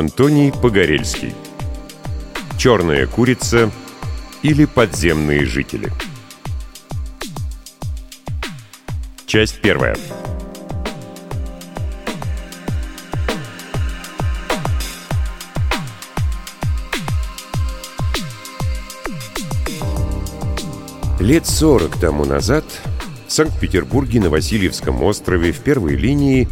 Антоний Погорельский. «Черная курица» или «Подземные жители» Часть первая. Лет сорок тому назад в Санкт-Петербурге на Васильевском острове в первой линии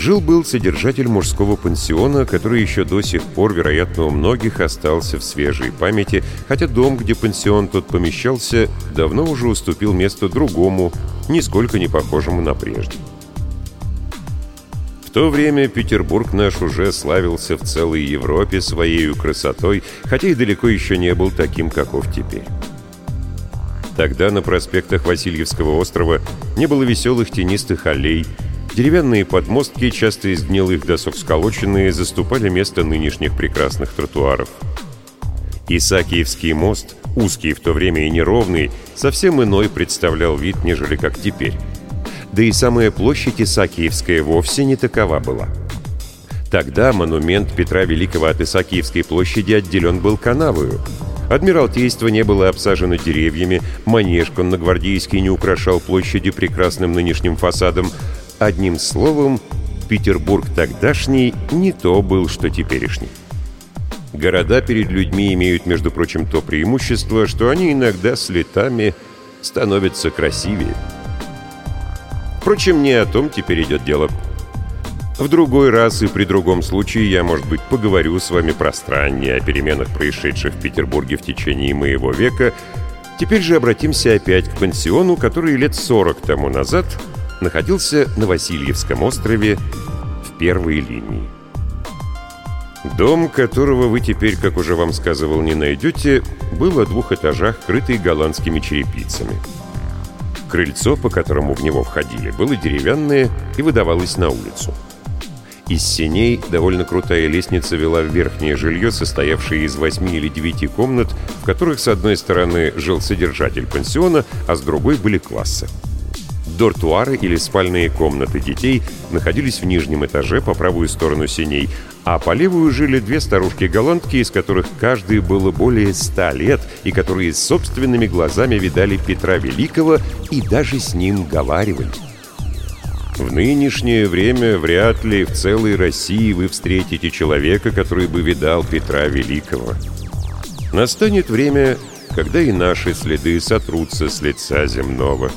Жил-был содержатель мужского пансиона, который еще до сих пор, вероятно, у многих остался в свежей памяти, хотя дом, где пансион тот помещался, давно уже уступил место другому, нисколько не похожему на прежде. В то время Петербург наш уже славился в целой Европе своей красотой, хотя и далеко еще не был таким, каков теперь. Тогда на проспектах Васильевского острова не было веселых тенистых аллей, Деревянные подмостки, часто из гнилых досок сколоченные, заступали место нынешних прекрасных тротуаров. Исаакиевский мост, узкий в то время и неровный, совсем иной представлял вид, нежели как теперь. Да и самая площадь Исаакиевская вовсе не такова была. Тогда монумент Петра Великого от Исаакиевской площади отделен был канавою. Адмиралтейство не было обсажено деревьями, манеж конногвардейский не украшал площади прекрасным нынешним фасадом, Одним словом, Петербург тогдашний не то был, что теперешний. Города перед людьми имеют, между прочим, то преимущество, что они иногда с летами становятся красивее. Впрочем, не о том теперь идет дело. В другой раз и при другом случае я, может быть, поговорю с вами пространнее о переменах, происшедших в Петербурге в течение моего века. Теперь же обратимся опять к пансиону, который лет 40 тому назад находился на Васильевском острове в первой линии. Дом, которого вы теперь, как уже вам сказывал, не найдете, был о двух этажах, крытый голландскими черепицами. Крыльцо, по которому в него входили, было деревянное и выдавалось на улицу. Из сеней довольно крутая лестница вела в верхнее жилье, состоявшее из восьми или девяти комнат, в которых с одной стороны жил содержатель пансиона, а с другой были классы. Дортуары или спальные комнаты детей находились в нижнем этаже по правую сторону синей, а по левую жили две старушки-голландки, из которых каждой было более ста лет, и которые собственными глазами видали Петра Великого и даже с ним говаривали. В нынешнее время вряд ли в целой России вы встретите человека, который бы видал Петра Великого. Настанет время, когда и наши следы сотрутся с лица земного.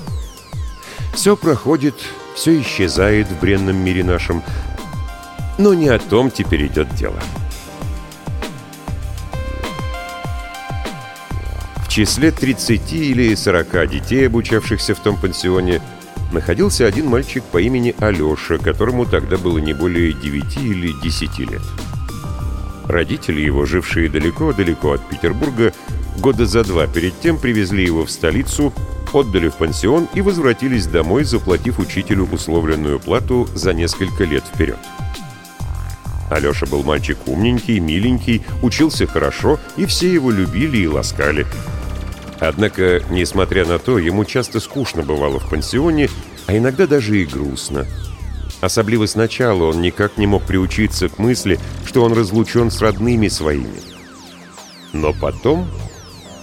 Все проходит, все исчезает в бренном мире нашем. Но не о том теперь идет дело. В числе 30 или 40 детей, обучавшихся в том пансионе, находился один мальчик по имени Алеша, которому тогда было не более 9 или 10 лет. Родители его, жившие далеко-далеко от Петербурга, года за два перед тем привезли его в столицу, отдали в пансион и возвратились домой, заплатив учителю условленную плату за несколько лет вперед. Алеша был мальчик умненький, миленький, учился хорошо, и все его любили и ласкали. Однако, несмотря на то, ему часто скучно бывало в пансионе, а иногда даже и грустно. Особливо сначала он никак не мог приучиться к мысли, что он разлучен с родными своими. Но потом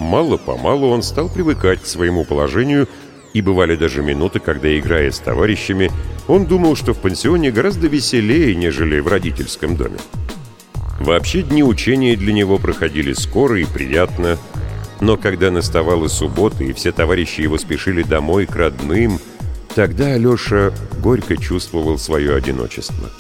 Мало-помалу он стал привыкать к своему положению, и бывали даже минуты, когда, играя с товарищами, он думал, что в пансионе гораздо веселее, нежели в родительском доме. Вообще дни учения для него проходили скоро и приятно, но когда наставала суббота и все товарищи его спешили домой к родным, тогда Алеша горько чувствовал свое одиночество.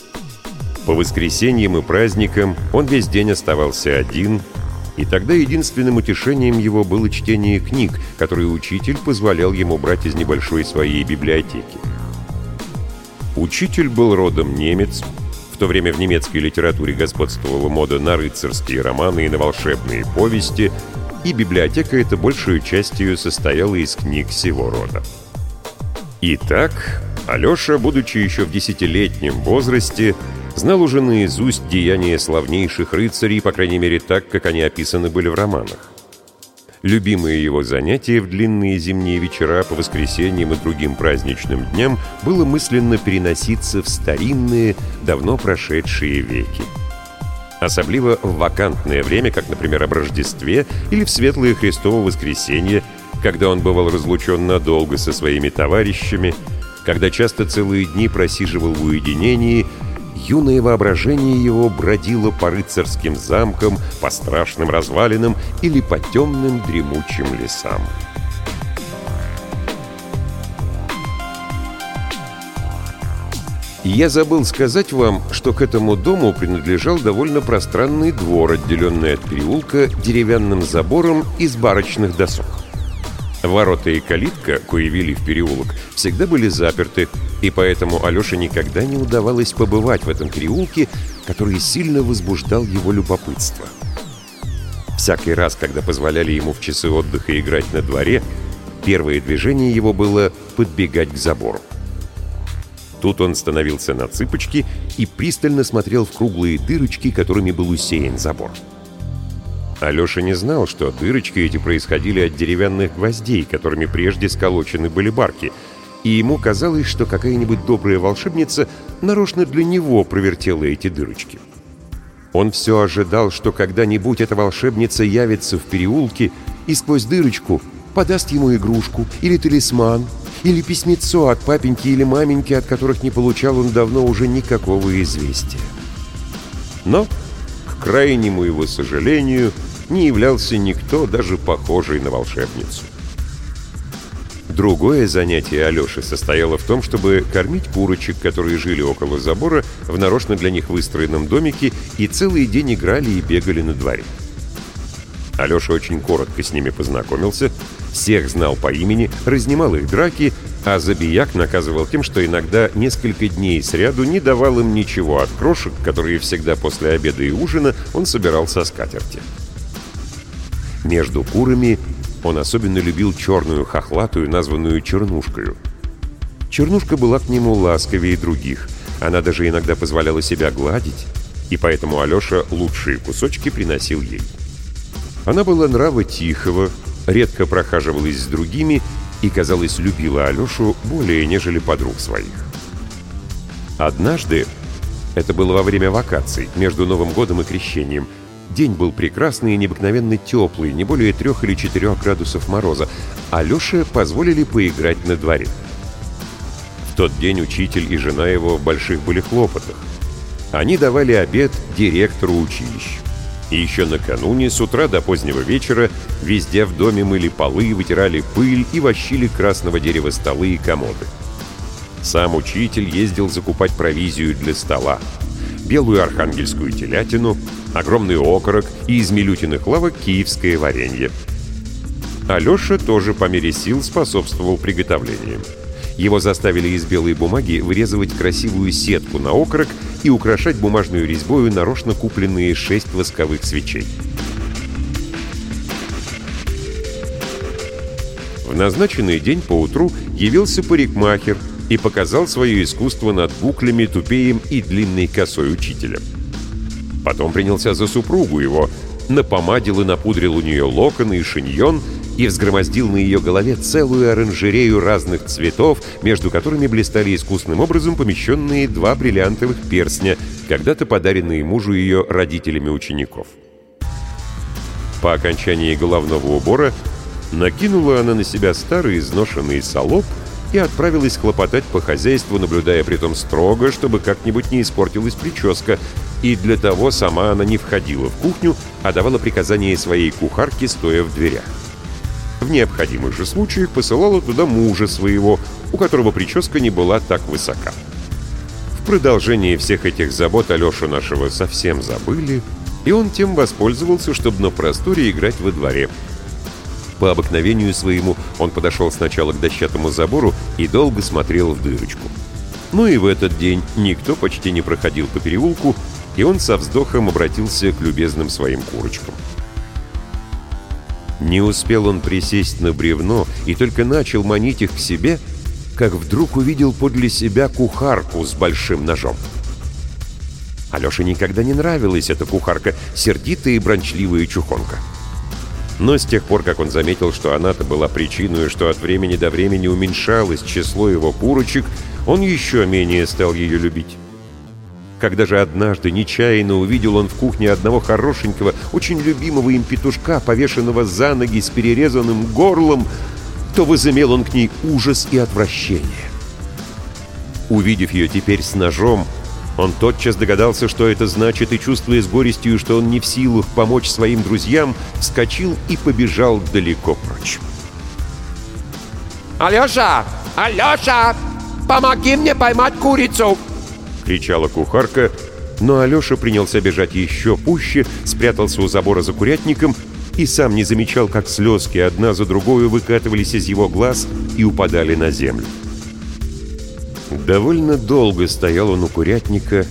По воскресеньям и праздникам он весь день оставался один – и тогда единственным утешением его было чтение книг, которые учитель позволял ему брать из небольшой своей библиотеки. Учитель был родом немец, в то время в немецкой литературе господствовала мода на рыцарские романы и на волшебные повести, и библиотека эта большую частью состояла из книг всего рода. Итак, Алеша, будучи еще в десятилетнем возрасте, знал уже наизусть деяния славнейших рыцарей, по крайней мере так, как они описаны были в романах. Любимое его занятие в длинные зимние вечера по воскресеньям и другим праздничным дням было мысленно переноситься в старинные, давно прошедшие веки. Особливо в вакантное время, как, например, об Рождестве или в светлое Христово воскресенье, когда он бывал разлучен надолго со своими товарищами, когда часто целые дни просиживал в уединении – юное воображение его бродило по рыцарским замкам, по страшным развалинам или по темным дремучим лесам. Я забыл сказать вам, что к этому дому принадлежал довольно пространный двор, отделенный от переулка деревянным забором из барочных досок. Ворота и калитка, кои вели в переулок, всегда были заперты, и поэтому Алёше никогда не удавалось побывать в этом переулке, который сильно возбуждал его любопытство. Всякий раз, когда позволяли ему в часы отдыха играть на дворе, первое движение его было подбегать к забору. Тут он становился на цыпочки и пристально смотрел в круглые дырочки, которыми был усеян забор. Алёша не знал, что дырочки эти происходили от деревянных гвоздей, которыми прежде сколочены были барки — и ему казалось, что какая-нибудь добрая волшебница нарочно для него провертела эти дырочки. Он все ожидал, что когда-нибудь эта волшебница явится в переулке и сквозь дырочку подаст ему игрушку или талисман, или письмецо от папеньки или маменьки, от которых не получал он давно уже никакого известия. Но, к крайнему его сожалению, не являлся никто, даже похожий на волшебницу. Другое занятие Алёши состояло в том, чтобы кормить курочек, которые жили около забора, в нарочно для них выстроенном домике и целый день играли и бегали на дворе. Алёша очень коротко с ними познакомился, всех знал по имени, разнимал их драки, а Забияк наказывал тем, что иногда несколько дней сряду не давал им ничего от крошек, которые всегда после обеда и ужина он собирал со скатерти. Между курами он особенно любил черную хохлатую, названную Чернушкою. Чернушка была к нему ласковее других. Она даже иногда позволяла себя гладить, и поэтому Алеша лучшие кусочки приносил ей. Она была нрава тихого, редко прохаживалась с другими и, казалось, любила Алешу более, нежели подруг своих. Однажды, это было во время вакаций, между Новым годом и Крещением – День был прекрасный и необыкновенно теплый, не более трех или четырех градусов мороза, а Леше позволили поиграть на дворе. В тот день учитель и жена его в больших были хлопотах. Они давали обед директору училища. И еще накануне, с утра до позднего вечера, везде в доме мыли полы, вытирали пыль и вощили красного дерева столы и комоды. Сам учитель ездил закупать провизию для стола. Белую архангельскую телятину, огромный окорок и из милютиных лавок киевское варенье. Алеша тоже по мере сил способствовал приготовлениям. Его заставили из белой бумаги вырезывать красивую сетку на окорок и украшать бумажную резьбою нарочно купленные шесть восковых свечей. В назначенный день поутру явился парикмахер и показал свое искусство над буклями, тупеем и длинной косой учителя. Потом принялся за супругу его, напомадил и напудрил у нее локоны и шиньон и взгромоздил на ее голове целую оранжерею разных цветов, между которыми блистали искусным образом помещенные два бриллиантовых перстня, когда-то подаренные мужу ее родителями учеников. По окончании головного убора накинула она на себя старый изношенный солоб и отправилась хлопотать по хозяйству, наблюдая при том строго, чтобы как-нибудь не испортилась прическа, и для того сама она не входила в кухню, а давала приказания своей кухарке, стоя в дверях. В необходимых же случаях посылала туда мужа своего, у которого прическа не была так высока. В продолжении всех этих забот Алешу нашего совсем забыли, и он тем воспользовался, чтобы на просторе играть во дворе – по обыкновению своему он подошел сначала к дощатому забору и долго смотрел в дырочку. Ну и в этот день никто почти не проходил по переулку, и он со вздохом обратился к любезным своим курочкам. Не успел он присесть на бревно и только начал манить их к себе, как вдруг увидел подле себя кухарку с большим ножом. Алёше никогда не нравилась эта кухарка, сердитая и брончливая чухонка. Но с тех пор, как он заметил, что она-то была причиной, что от времени до времени уменьшалось число его курочек, он еще менее стал ее любить. Когда же однажды нечаянно увидел он в кухне одного хорошенького, очень любимого им петушка, повешенного за ноги с перерезанным горлом, то возымел он к ней ужас и отвращение. Увидев ее теперь с ножом, он тотчас догадался, что это значит, и, чувствуя с горестью, что он не в силах помочь своим друзьям, вскочил и побежал далеко прочь. «Алеша! Алеша! Помоги мне поймать курицу!» — кричала кухарка, но Алеша принялся бежать еще пуще, спрятался у забора за курятником и сам не замечал, как слезки одна за другой выкатывались из его глаз и упадали на землю. Довольно долго стоял он у курятника,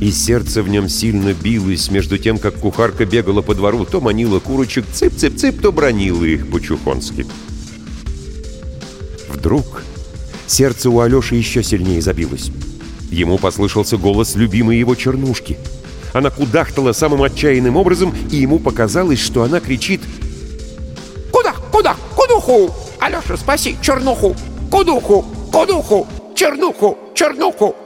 и сердце в нем сильно билось, между тем, как кухарка бегала по двору, то манила курочек цып-цып-цып, то бронила их по-чухонски. Вдруг сердце у Алёши еще сильнее забилось. Ему послышался голос любимой его чернушки. Она кудахтала самым отчаянным образом, и ему показалось, что она кричит «Куда? Куда? Кудуху! Алёша, спаси чернуху! Кудуху! Кудуху! Чернуху! Чернуху!»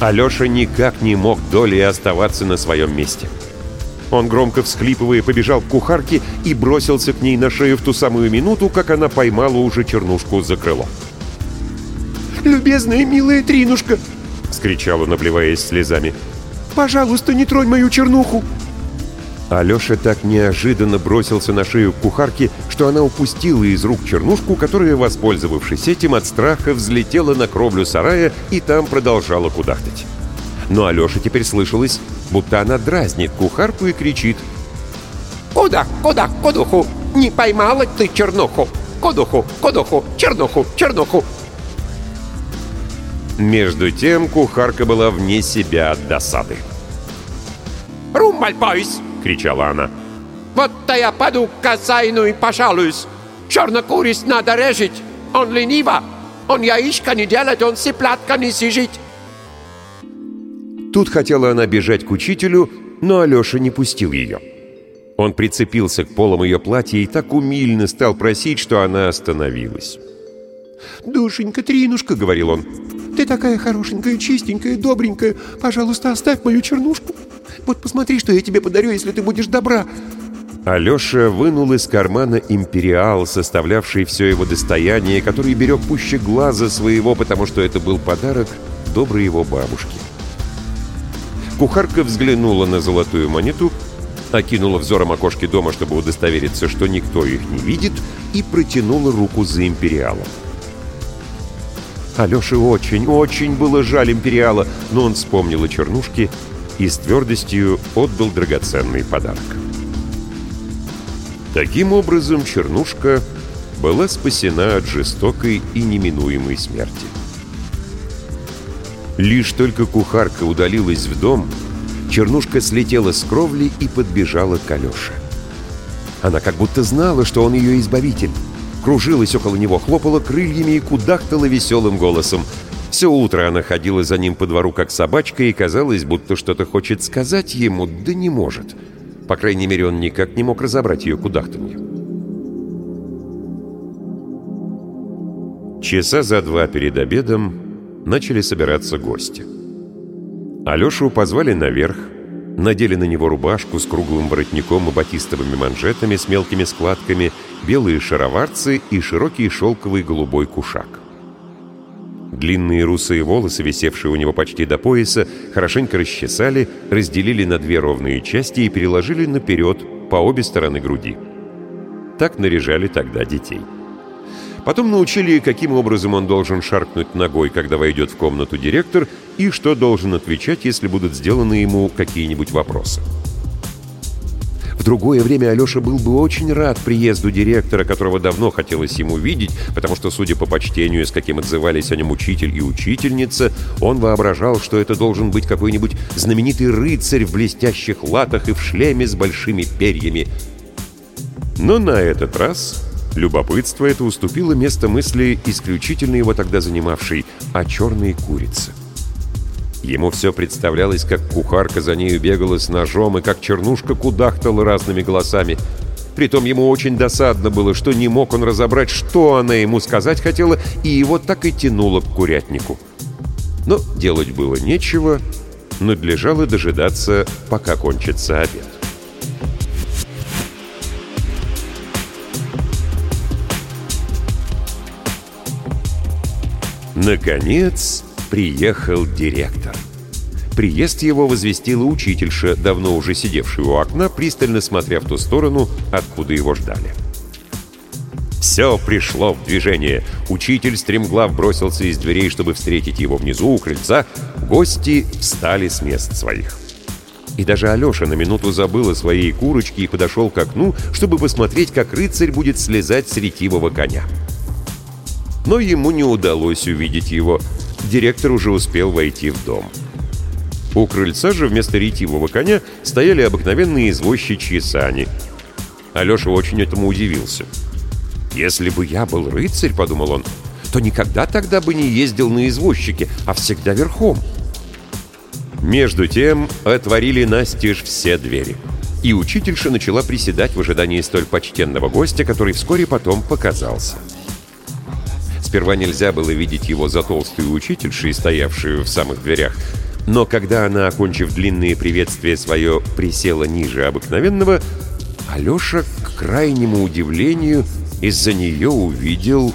Алёша никак не мог долей оставаться на своем месте. Он, громко всхлипывая, побежал к кухарке и бросился к ней на шею в ту самую минуту, как она поймала уже чернушку за крыло. «Любезная, милая Тринушка!» — скричал он, обливаясь слезами. «Пожалуйста, не тронь мою чернуху!» Алёша так неожиданно бросился на шею кухарки, что она упустила из рук чернушку, которая, воспользовавшись этим, от страха взлетела на кровлю сарая и там продолжала кудахтать. Но Алёша теперь слышалось, будто она дразнит кухарку и кричит «Куда? Куда? Кудуху! Не поймала ты чернуху! Кудуху! Кудуху! Чернуху! Чернуху!» Между тем кухарка была вне себя от досады. «Румбаль, бойс!» — кричала она. «Вот-то я паду к хозяину и пожалуюсь. Чернокуриц надо режить. Он лениво. Он яичко не делает, он сиплатка не сижит». Тут хотела она бежать к учителю, но Алеша не пустил ее. Он прицепился к полам ее платья и так умильно стал просить, что она остановилась. «Душенька, Тринушка», — говорил он, — «ты такая хорошенькая, чистенькая, добренькая. Пожалуйста, оставь мою чернушку. Вот посмотри, что я тебе подарю, если ты будешь добра». Алеша вынул из кармана империал, составлявший все его достояние, который берег пуще глаза своего, потому что это был подарок доброй его бабушки. Кухарка взглянула на золотую монету, окинула взором окошки дома, чтобы удостовериться, что никто их не видит, и протянула руку за империалом. Алёше очень, очень было жаль империала, но он вспомнил о чернушке и с твердостью отдал драгоценный подарок. Таким образом, чернушка была спасена от жестокой и неминуемой смерти. Лишь только кухарка удалилась в дом, чернушка слетела с кровли и подбежала к Алёше. Она как будто знала, что он ее избавитель. Кружилась около него, хлопала крыльями и кудахтала веселым голосом. Все утро она ходила за ним по двору, как собачка, и казалось, будто что-то хочет сказать ему, да не может. По крайней мере, он никак не мог разобрать ее кудахтанье. Часа за два перед обедом начали собираться гости. Алешу позвали наверх, надели на него рубашку с круглым воротником и батистовыми манжетами с мелкими складками, белые шароварцы и широкий шелковый голубой кушак. Длинные русые волосы, висевшие у него почти до пояса, хорошенько расчесали, разделили на две ровные части и переложили наперед по обе стороны груди. Так наряжали тогда детей. Потом научили, каким образом он должен шаркнуть ногой, когда войдет в комнату директор, и что должен отвечать, если будут сделаны ему какие-нибудь вопросы. Другое время Алеша был бы очень рад приезду директора, которого давно хотелось ему видеть, потому что, судя по почтению, с каким отзывались о нем учитель и учительница, он воображал, что это должен быть какой-нибудь знаменитый рыцарь в блестящих латах и в шлеме с большими перьями. Но на этот раз Любопытство это уступило место мысли, исключительно его тогда занимавшей, о черной курице. Ему все представлялось, как кухарка за нею бегала с ножом, и как чернушка кудахтала разными голосами. Притом ему очень досадно было, что не мог он разобрать, что она ему сказать хотела, и его так и тянуло к курятнику. Но делать было нечего, надлежало дожидаться, пока кончится обед. Наконец приехал директор. Приезд его возвестила учительша, давно уже сидевшая у окна, пристально смотря в ту сторону, откуда его ждали. Все пришло в движение. Учитель стремглав бросился из дверей, чтобы встретить его внизу у крыльца. Гости встали с мест своих. И даже Алеша на минуту забыл о своей курочке и подошел к окну, чтобы посмотреть, как рыцарь будет слезать с ретивого коня. Но ему не удалось увидеть его. Директор уже успел войти в дом. У крыльца же вместо ретивого коня стояли обыкновенные извозчичьи сани. Алеша очень этому удивился. «Если бы я был рыцарь, — подумал он, — то никогда тогда бы не ездил на извозчике, а всегда верхом». Между тем отворили настежь все двери. И учительша начала приседать в ожидании столь почтенного гостя, который вскоре потом показался. Сперва нельзя было видеть его за толстую учительшей, стоявшую в самых дверях, но когда она, окончив длинные приветствия свое, присела ниже обыкновенного, Алеша, к крайнему удивлению, из-за нее увидел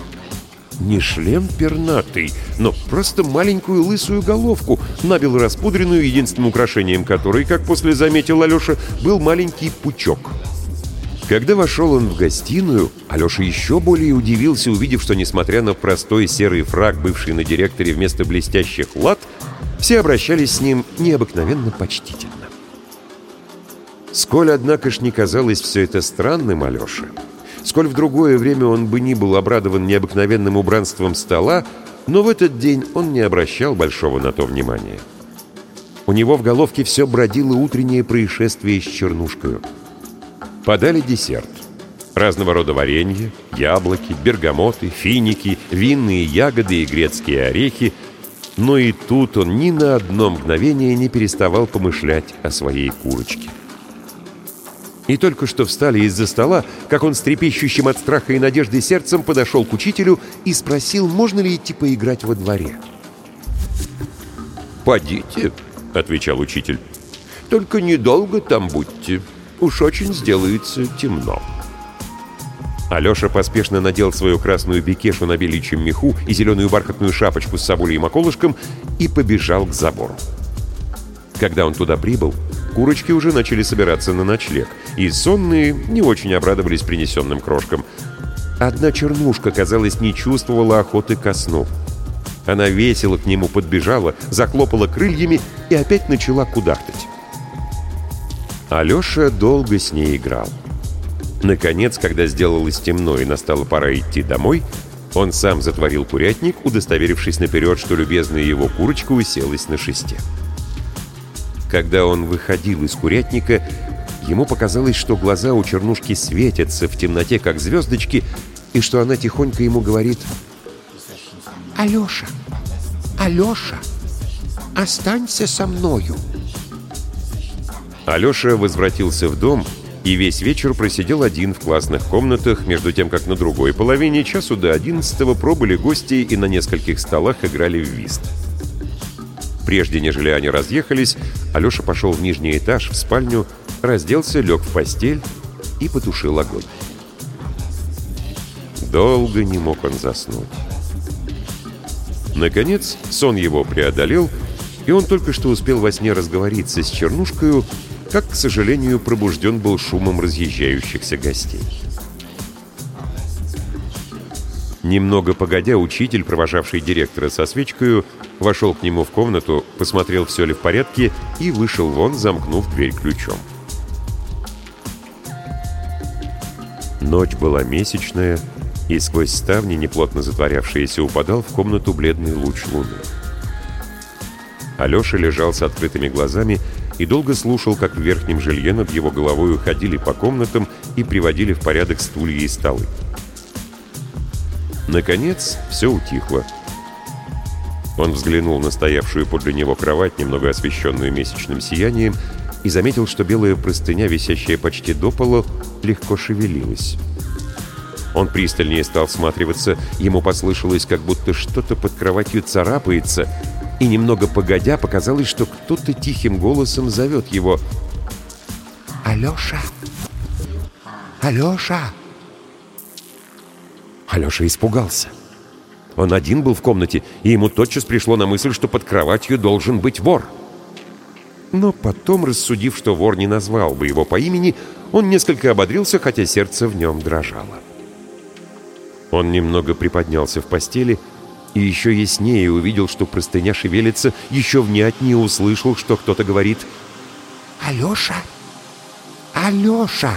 не шлем пернатый, но просто маленькую лысую головку, набело распудренную, единственным украшением которой, как после заметил Алеша, был маленький пучок. Когда вошел он в гостиную, Алеша еще более удивился, увидев, что, несмотря на простой серый фраг, бывший на директоре вместо блестящих лад, все обращались с ним необыкновенно почтительно. Сколь, однако ж, не казалось все это странным Алёше, сколь в другое время он бы ни был обрадован необыкновенным убранством стола, но в этот день он не обращал большого на то внимания. У него в головке все бродило утреннее происшествие с чернушкою. Подали десерт. Разного рода варенье, яблоки, бергамоты, финики, винные ягоды и грецкие орехи — но и тут он ни на одно мгновение не переставал помышлять о своей курочке. И только что встали из-за стола, как он с трепещущим от страха и надежды сердцем подошел к учителю и спросил, можно ли идти поиграть во дворе. «Подите», — отвечал учитель. «Только недолго там будьте. Уж очень сделается темно». Алеша поспешно надел свою красную бекешу на беличьем меху и зеленую бархатную шапочку с соболей околышком и побежал к забору. Когда он туда прибыл, курочки уже начали собираться на ночлег, и сонные не очень обрадовались принесенным крошкам. Одна чернушка, казалось, не чувствовала охоты ко сну. Она весело к нему подбежала, захлопала крыльями и опять начала кудахтать. Алеша долго с ней играл. Наконец, когда сделалось темно и настала пора идти домой, он сам затворил курятник, удостоверившись наперед, что любезная его курочка уселась на шесте. Когда он выходил из курятника, ему показалось, что глаза у чернушки светятся в темноте, как звездочки, и что она тихонько ему говорит «Алеша, Алеша, останься со мною». Алеша возвратился в дом и весь вечер просидел один в классных комнатах, между тем, как на другой половине часу до одиннадцатого пробыли гости и на нескольких столах играли в вист. Прежде, нежели они разъехались, Алеша пошел в нижний этаж, в спальню, разделся, лег в постель и потушил огонь. Долго не мог он заснуть. Наконец, сон его преодолел, и он только что успел во сне разговориться с Чернушкою, как, к сожалению, пробужден был шумом разъезжающихся гостей. Немного погодя, учитель, провожавший директора со свечкою, вошел к нему в комнату, посмотрел, все ли в порядке, и вышел вон, замкнув дверь ключом. Ночь была месячная, и сквозь ставни, неплотно затворявшиеся, упадал в комнату бледный луч луны. Алеша лежал с открытыми глазами и долго слушал, как в верхнем жилье над его головой уходили по комнатам и приводили в порядок стулья и столы. Наконец, все утихло. Он взглянул на стоявшую подле него кровать, немного освещенную месячным сиянием, и заметил, что белая простыня, висящая почти до пола, легко шевелилась. Он пристальнее стал всматриваться, ему послышалось, как будто что-то под кроватью царапается, и немного погодя показалось, что кто-то тихим голосом зовет его «Алеша! Алеша!» Алеша испугался. Он один был в комнате, и ему тотчас пришло на мысль, что под кроватью должен быть вор. Но потом, рассудив, что вор не назвал бы его по имени, он несколько ободрился, хотя сердце в нем дрожало. Он немного приподнялся в постели и еще яснее увидел, что простыня шевелится, еще внятнее услышал, что кто-то говорит «Алеша! Алеша!»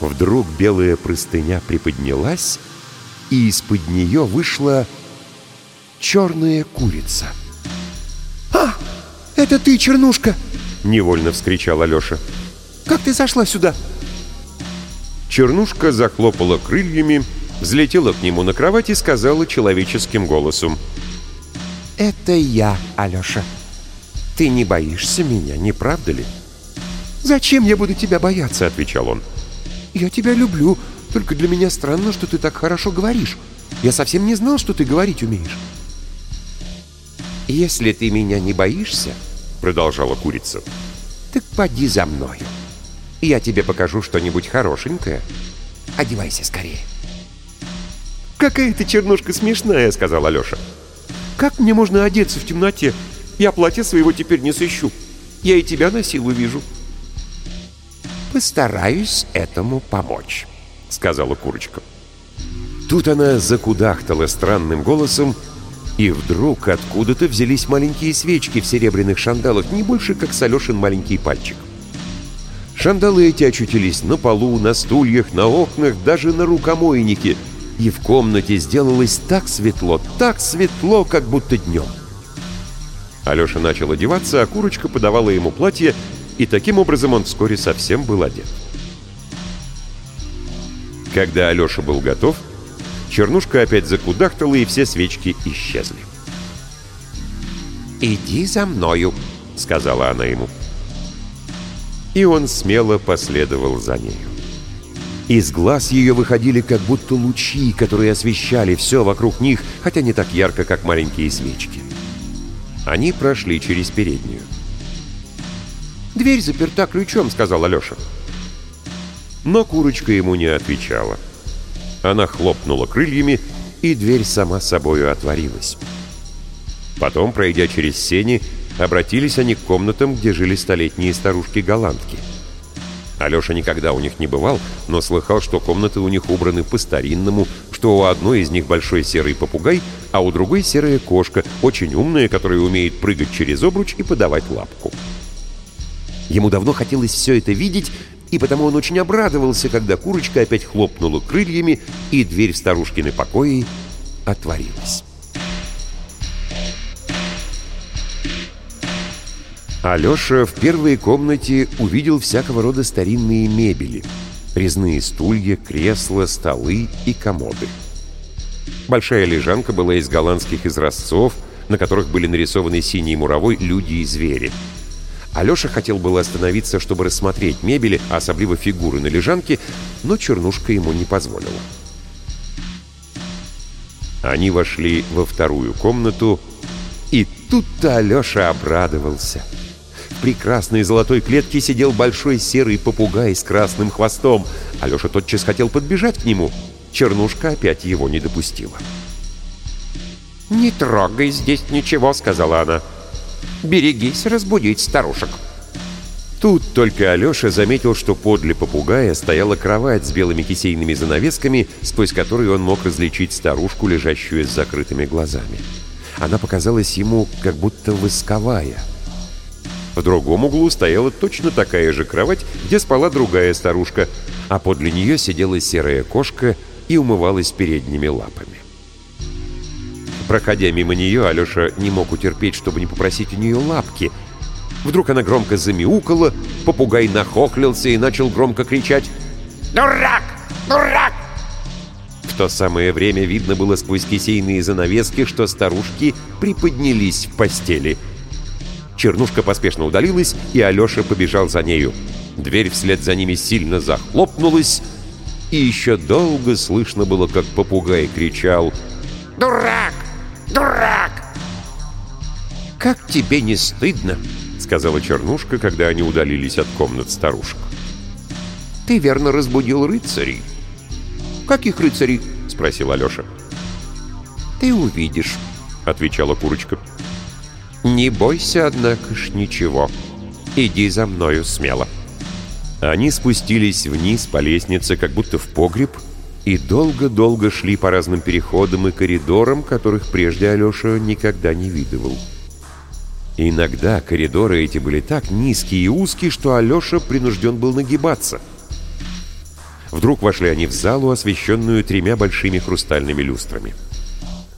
Вдруг белая простыня приподнялась, и из-под нее вышла черная курица. «А, это ты, Чернушка!» — невольно вскричал Алеша. «Как ты зашла сюда?» Чернушка захлопала крыльями, взлетела к нему на кровать и сказала человеческим голосом. «Это я, Алеша. Ты не боишься меня, не правда ли?» «Зачем я буду тебя бояться?» — отвечал он. «Я тебя люблю, только для меня странно, что ты так хорошо говоришь. Я совсем не знал, что ты говорить умеешь». «Если ты меня не боишься, — продолжала курица, — так поди за мною. Я тебе покажу что-нибудь хорошенькое. Одевайся скорее». «Какая ты чернушка смешная!» — сказал Алеша. «Как мне можно одеться в темноте? Я платья своего теперь не сыщу. Я и тебя на силу вижу». «Постараюсь этому помочь», — сказала курочка. Тут она закудахтала странным голосом, и вдруг откуда-то взялись маленькие свечки в серебряных шандалах, не больше, как с Алешин маленький пальчик. Шандалы эти очутились на полу, на стульях, на окнах, даже на рукомойнике, и в комнате сделалось так светло, так светло, как будто днем. Алеша начал одеваться, а курочка подавала ему платье, и таким образом он вскоре совсем был одет. Когда Алеша был готов, Чернушка опять закудахтала, и все свечки исчезли. «Иди за мною», — сказала она ему. И он смело последовал за нею. Из глаз ее выходили как будто лучи, которые освещали все вокруг них, хотя не так ярко, как маленькие свечки. Они прошли через переднюю. «Дверь заперта ключом», — сказал Алеша. Но курочка ему не отвечала. Она хлопнула крыльями, и дверь сама собою отворилась. Потом, пройдя через сени, обратились они к комнатам, где жили столетние старушки-голландки. Алеша никогда у них не бывал, но слыхал, что комнаты у них убраны по-старинному, что у одной из них большой серый попугай, а у другой серая кошка, очень умная, которая умеет прыгать через обруч и подавать лапку. Ему давно хотелось все это видеть, и потому он очень обрадовался, когда курочка опять хлопнула крыльями, и дверь в старушкины покои отворилась. Алеша в первой комнате увидел всякого рода старинные мебели. Резные стулья, кресла, столы и комоды. Большая лежанка была из голландских изразцов, на которых были нарисованы синей муровой люди и звери. Алеша хотел было остановиться, чтобы рассмотреть мебели, а особливо фигуры на лежанке, но Чернушка ему не позволила. Они вошли во вторую комнату, и тут-то Алеша обрадовался. Прекрасной золотой клетке сидел большой серый попугай с красным хвостом. Алеша тотчас хотел подбежать к нему. Чернушка опять его не допустила. «Не трогай здесь ничего», — сказала она. Берегись разбудить старушек. Тут только Алеша заметил, что подле попугая стояла кровать с белыми кисейными занавесками, сквозь которые он мог различить старушку, лежащую с закрытыми глазами. Она показалась ему как будто восковая. В другом углу стояла точно такая же кровать, где спала другая старушка, а подле нее сидела серая кошка и умывалась передними лапами. Проходя мимо нее, Алеша не мог утерпеть, чтобы не попросить у нее лапки. Вдруг она громко замяукала, попугай нахохлился и начал громко кричать «Дурак! Дурак!» В то самое время видно было сквозь кисейные занавески, что старушки приподнялись в постели. Чернушка поспешно удалилась, и Алеша побежал за нею. Дверь вслед за ними сильно захлопнулась, и еще долго слышно было, как попугай кричал «Дурак! Дурак!» «Как тебе не стыдно?» — сказала Чернушка, когда они удалились от комнат старушек. «Ты верно разбудил рыцарей». «Каких рыцарей?» — спросил Алеша. «Ты увидишь», — отвечала курочка. «Не бойся, однако ж, ничего. Иди за мною смело». Они спустились вниз по лестнице, как будто в погреб, и долго-долго шли по разным переходам и коридорам, которых прежде Алеша никогда не видывал. Иногда коридоры эти были так низкие и узкие, что Алеша принужден был нагибаться. Вдруг вошли они в залу, освещенную тремя большими хрустальными люстрами.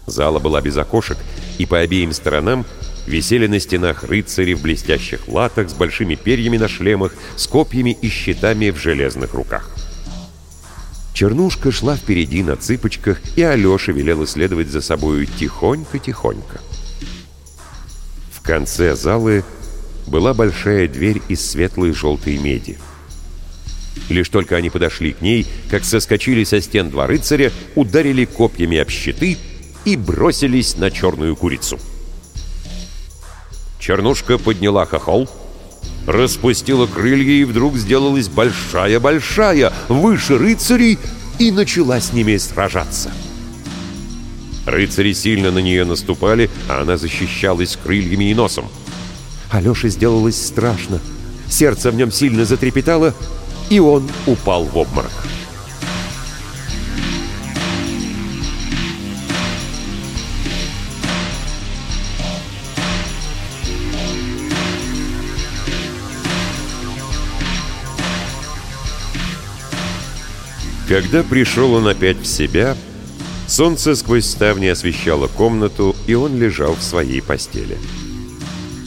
Зала была без окошек, и по обеим сторонам висели на стенах рыцари в блестящих латах с большими перьями на шлемах, с копьями и щитами в железных руках. Чернушка шла впереди на цыпочках, и Алеша велел исследовать за собою тихонько-тихонько конце залы была большая дверь из светлой желтой меди. Лишь только они подошли к ней, как соскочили со стен два рыцаря, ударили копьями об щиты и бросились на черную курицу. Чернушка подняла хохол, распустила крылья и вдруг сделалась большая-большая, выше рыцарей, и начала с ними сражаться. Рыцари сильно на нее наступали, а она защищалась крыльями и носом. Алёше сделалось страшно. Сердце в нем сильно затрепетало, и он упал в обморок. Когда пришел он опять в себя, Солнце сквозь ставни освещало комнату, и он лежал в своей постели.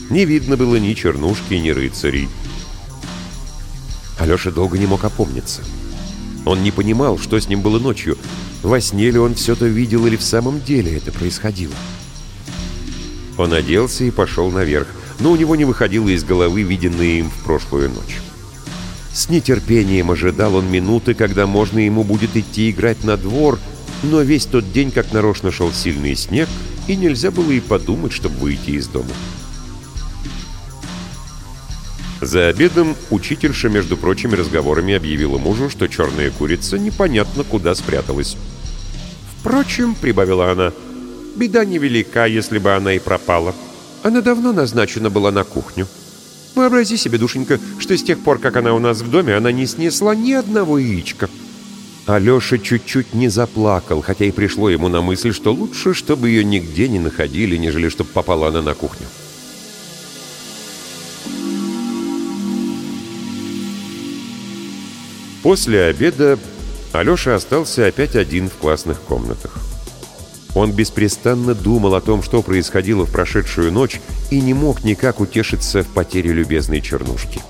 Не видно было ни чернушки, ни рыцарей. Алеша долго не мог опомниться. Он не понимал, что с ним было ночью. Во сне ли он все-то видел, или в самом деле это происходило. Он оделся и пошел наверх, но у него не выходило из головы виденное им в прошлую ночь. С нетерпением ожидал он минуты, когда можно ему будет идти играть на двор — но весь тот день как нарочно шел сильный снег, и нельзя было и подумать, чтобы выйти из дома. За обедом учительша, между прочими разговорами, объявила мужу, что черная курица непонятно куда спряталась. «Впрочем», — прибавила она, — «беда невелика, если бы она и пропала. Она давно назначена была на кухню. Вообрази себе, душенька, что с тех пор, как она у нас в доме, она не снесла ни одного яичка». Алеша чуть-чуть не заплакал, хотя и пришло ему на мысль, что лучше, чтобы ее нигде не находили, нежели чтобы попала она на кухню. После обеда Алеша остался опять один в классных комнатах. Он беспрестанно думал о том, что происходило в прошедшую ночь, и не мог никак утешиться в потере любезной чернушки.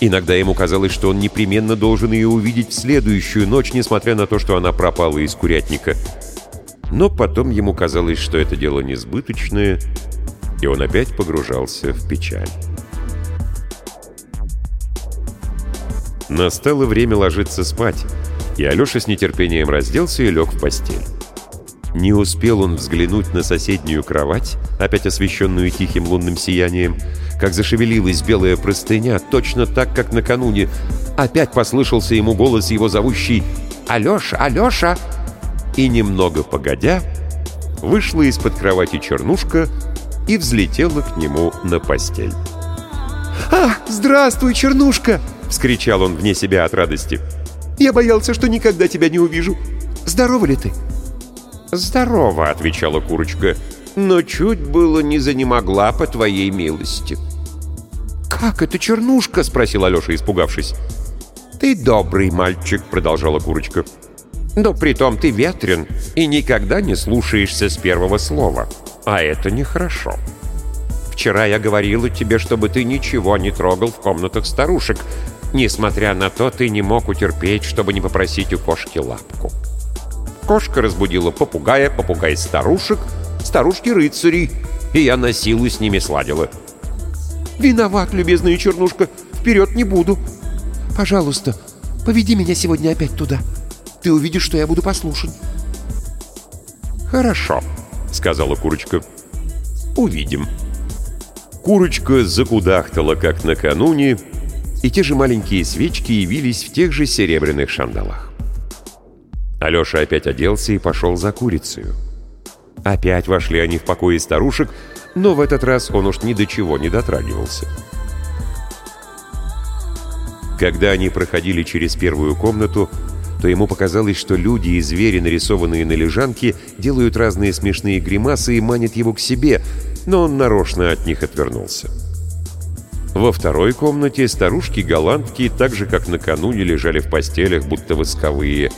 Иногда ему казалось, что он непременно должен ее увидеть в следующую ночь, несмотря на то, что она пропала из курятника. Но потом ему казалось, что это дело несбыточное, и он опять погружался в печаль. Настало время ложиться спать, и Алеша с нетерпением разделся и лег в постель. Не успел он взглянуть на соседнюю кровать, опять освещенную тихим лунным сиянием, как зашевелилась белая простыня, точно так, как накануне. Опять послышался ему голос его зовущий «Алеша! Алеша!» И немного погодя, вышла из-под кровати чернушка и взлетела к нему на постель. «А, здравствуй, чернушка!» — вскричал он вне себя от радости. «Я боялся, что никогда тебя не увижу. Здорова ли ты?» «Здорово», — отвечала курочка, — «но чуть было не занемогла по твоей милости». «Как это чернушка?» — спросил Алеша, испугавшись. «Ты добрый мальчик», — продолжала курочка. «Но притом ты ветрен и никогда не слушаешься с первого слова. А это нехорошо. Вчера я говорила тебе, чтобы ты ничего не трогал в комнатах старушек. Несмотря на то, ты не мог утерпеть, чтобы не попросить у кошки лапку. Кошка разбудила попугая, попугай старушек, старушки рыцарей, и я на силу с ними сладила. «Виноват, любезная чернушка, вперед не буду. Пожалуйста, поведи меня сегодня опять туда. Ты увидишь, что я буду послушен». «Хорошо», — сказала курочка. «Увидим». Курочка закудахтала, как накануне, и те же маленькие свечки явились в тех же серебряных шандалах. Алеша опять оделся и пошел за курицей. Опять вошли они в покои старушек, но в этот раз он уж ни до чего не дотрагивался. Когда они проходили через первую комнату, то ему показалось, что люди и звери, нарисованные на лежанке, делают разные смешные гримасы и манят его к себе, но он нарочно от них отвернулся. Во второй комнате старушки-голландки, так же, как накануне, лежали в постелях, будто восковые.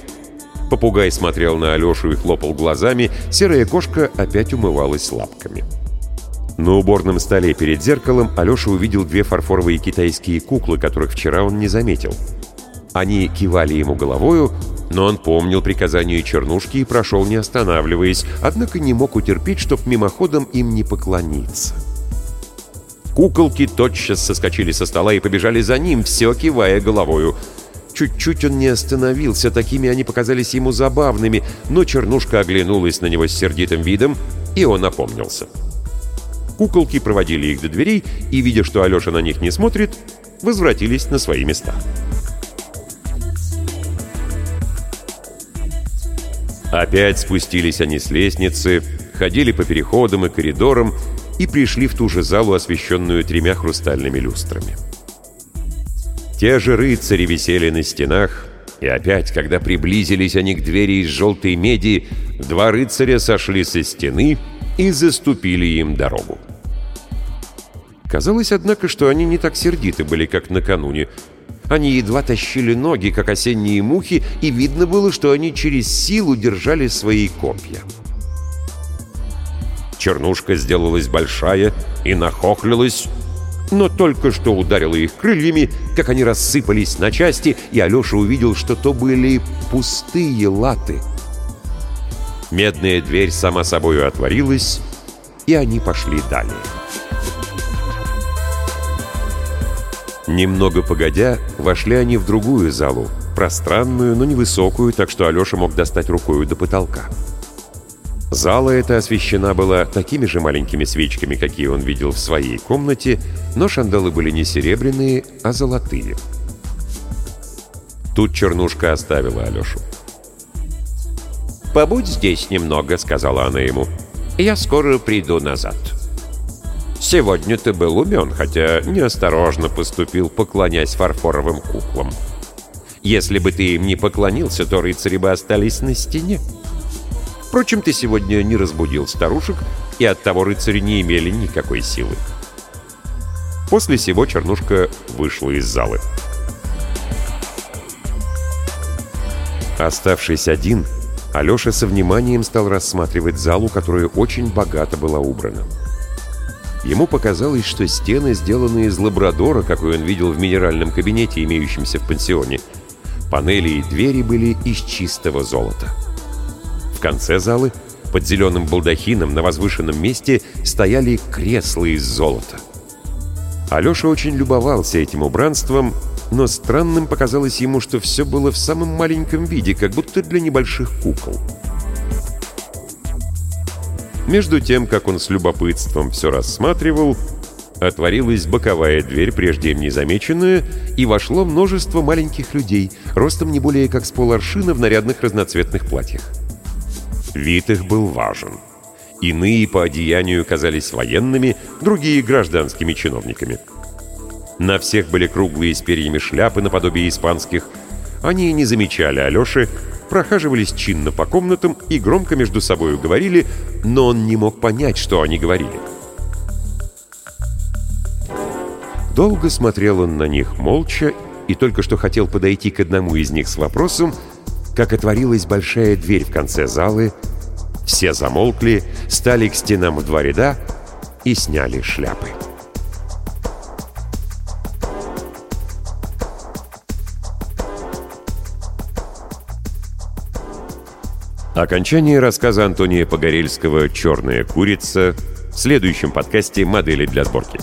Попугай смотрел на Алешу и хлопал глазами, серая кошка опять умывалась лапками. На уборном столе перед зеркалом Алеша увидел две фарфоровые китайские куклы, которых вчера он не заметил. Они кивали ему головою, но он помнил приказание Чернушки и прошел, не останавливаясь, однако не мог утерпеть, чтоб мимоходом им не поклониться. Куколки тотчас соскочили со стола и побежали за ним, все кивая головою. Чуть-чуть он не остановился, такими они показались ему забавными, но Чернушка оглянулась на него с сердитым видом, и он опомнился. Куколки проводили их до дверей и, видя, что Алеша на них не смотрит, возвратились на свои места. Опять спустились они с лестницы, ходили по переходам и коридорам, и пришли в ту же залу, освещенную тремя хрустальными люстрами. Те же рыцари висели на стенах, и опять, когда приблизились они к двери из желтой меди, два рыцаря сошли со стены и заступили им дорогу. Казалось, однако, что они не так сердиты были, как накануне. Они едва тащили ноги, как осенние мухи, и видно было, что они через силу держали свои копья. Чернушка сделалась большая и нахохлилась, но только что ударила их крыльями, как они рассыпались на части, и Алеша увидел, что то были пустые латы. Медная дверь сама собою отворилась, и они пошли далее. Немного погодя, вошли они в другую залу, пространную, но невысокую, так что Алеша мог достать рукою до потолка. Зала эта освещена была такими же маленькими свечками, какие он видел в своей комнате, но шандалы были не серебряные, а золотые. Тут Чернушка оставила Алешу. «Побудь здесь немного», — сказала она ему. «Я скоро приду назад». «Сегодня ты был умен, хотя неосторожно поступил, поклонясь фарфоровым куклам. Если бы ты им не поклонился, то рыцари бы остались на стене». Впрочем, ты сегодня не разбудил старушек, и оттого рыцари не имели никакой силы. После сего Чернушка вышла из залы. Оставшись один, Алеша со вниманием стал рассматривать залу, которая очень богато была убрана. Ему показалось, что стены сделаны из лабрадора, какой он видел в минеральном кабинете, имеющемся в пансионе. Панели и двери были из чистого золота конце залы, под зеленым балдахином на возвышенном месте, стояли кресла из золота. Алеша очень любовался этим убранством, но странным показалось ему, что все было в самом маленьком виде, как будто для небольших кукол. Между тем, как он с любопытством все рассматривал, отворилась боковая дверь, прежде им незамеченная, и вошло множество маленьких людей, ростом не более как с поларшина в нарядных разноцветных платьях. Вид их был важен. Иные по одеянию казались военными, другие — гражданскими чиновниками. На всех были круглые с перьями шляпы наподобие испанских. Они не замечали Алёши, прохаживались чинно по комнатам и громко между собой говорили, но он не мог понять, что они говорили. Долго смотрел он на них молча и только что хотел подойти к одному из них с вопросом, как отворилась большая дверь в конце залы, все замолкли, стали к стенам в два ряда и сняли шляпы. Окончание рассказа Антония Погорельского «Черная курица» в следующем подкасте «Модели для сборки».